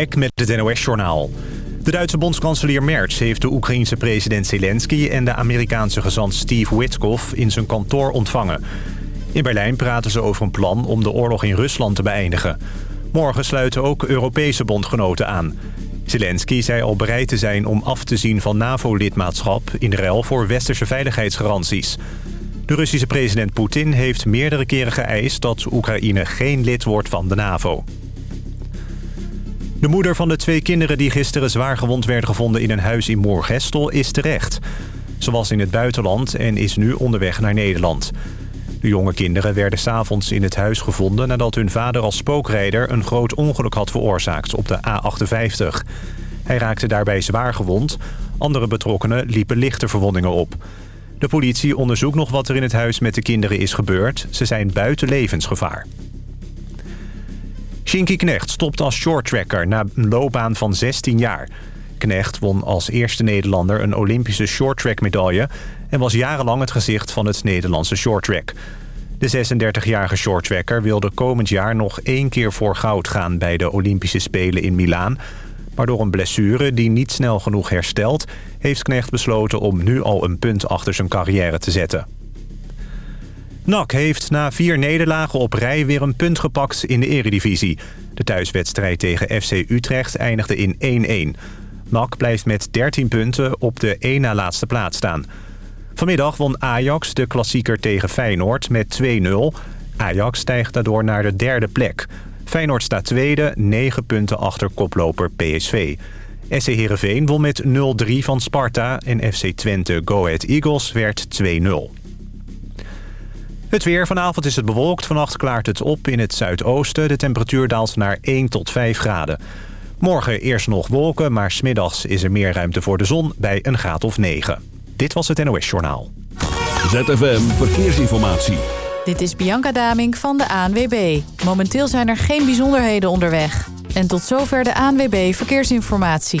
Eck met het NOS-journaal. De Duitse bondskanselier Merz heeft de Oekraïense president Zelensky... en de Amerikaanse gezant Steve Witkoff in zijn kantoor ontvangen. In Berlijn praten ze over een plan om de oorlog in Rusland te beëindigen. Morgen sluiten ook Europese bondgenoten aan. Zelensky zei al bereid te zijn om af te zien van NAVO-lidmaatschap... in ruil voor westerse veiligheidsgaranties. De Russische president Poetin heeft meerdere keren geëist... dat Oekraïne geen lid wordt van de NAVO. De moeder van de twee kinderen die gisteren zwaar gewond werden gevonden in een huis in Moorgestel is terecht. Ze was in het buitenland en is nu onderweg naar Nederland. De jonge kinderen werden s'avonds in het huis gevonden... nadat hun vader als spookrijder een groot ongeluk had veroorzaakt op de A58. Hij raakte daarbij zwaar gewond. Andere betrokkenen liepen lichte verwondingen op. De politie onderzoekt nog wat er in het huis met de kinderen is gebeurd. Ze zijn buiten levensgevaar. Shinky Knecht stopt als shorttracker na een loopbaan van 16 jaar. Knecht won als eerste Nederlander een Olympische shorttrack-medaille... en was jarenlang het gezicht van het Nederlandse shorttrack. De 36-jarige shorttracker wilde komend jaar nog één keer voor goud gaan... bij de Olympische Spelen in Milaan. Maar door een blessure die niet snel genoeg herstelt... heeft Knecht besloten om nu al een punt achter zijn carrière te zetten. NAC heeft na vier nederlagen op rij weer een punt gepakt in de eredivisie. De thuiswedstrijd tegen FC Utrecht eindigde in 1-1. NAC blijft met 13 punten op de één na laatste plaats staan. Vanmiddag won Ajax de klassieker tegen Feyenoord met 2-0. Ajax stijgt daardoor naar de derde plek. Feyenoord staat tweede, 9 punten achter koploper PSV. SC Heerenveen won met 0-3 van Sparta en FC Twente Go Ahead Eagles werd 2-0. Het weer. Vanavond is het bewolkt. Vannacht klaart het op in het zuidoosten. De temperatuur daalt naar 1 tot 5 graden. Morgen eerst nog wolken, maar smiddags is er meer ruimte voor de zon bij een graad of 9. Dit was het NOS Journaal. ZFM Verkeersinformatie. Dit is Bianca Daming van de ANWB. Momenteel zijn er geen bijzonderheden onderweg. En tot zover de ANWB Verkeersinformatie.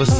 lifetime.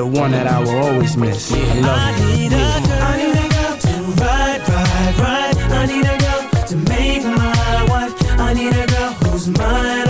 the one that I will always miss. I love you. I need a girl to ride, ride, ride. I need a girl to make my wife. I need a girl who's mine,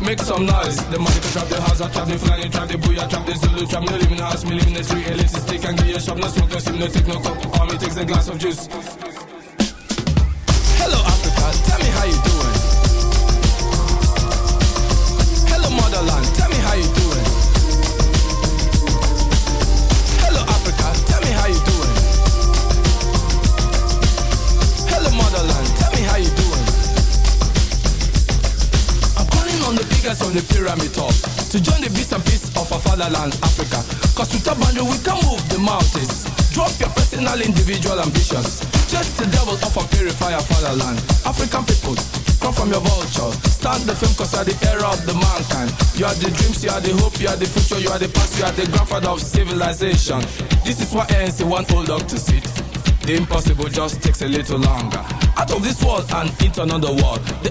Make some noise. The money can trap the house, I trap the flying, trap the booyah, trap the Zulu, trap me living house, me live in the street, elixir stick and give you shop, no smoke, no steam, no take no coke. All me takes a glass of juice. The pyramid top to join the beast and peace of our fatherland, Africa. Cause a boundary we can move the mountains. Drop your personal, individual ambitions. Just the devil of a purifier fatherland. African people, come from your vulture. Start the film cause you are the era of the mankind. You are the dreams, you are the hope, you are the future, you are the past, you are the grandfather of civilization. This is why ANC want old dog to sit. The impossible just takes a little longer. Out of this world and into another world. The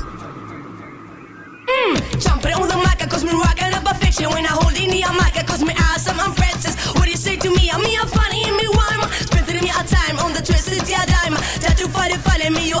Mm. Jumping on the mic, cause me rockin' up a fiction. When I hold in the mic, cause me awesome, I'm Francis. What do you say to me? I'm me, I'm funny, and me rhyme Spending me a time on the twisted yeah dime That you find it funny, me, you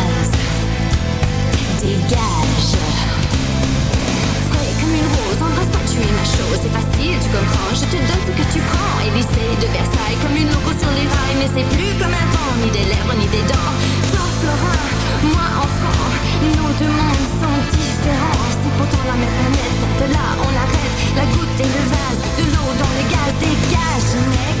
dégage. Frais comme une rose, embrasse-toi, tu es ma chose, c'est facile, tu comprends, je te donne ce que tu prends. Élysée de Versailles, comme une loco sur les rails, mais c'est plus comme avant, ni des lèvres, ni des dents. Toi, Florin, moi, enfant, nos deux mondes sont différents. C'est pourtant la même planète, de là, on l'arrête, la goutte et le vase, de l'eau dans le gaz, dégage, mec.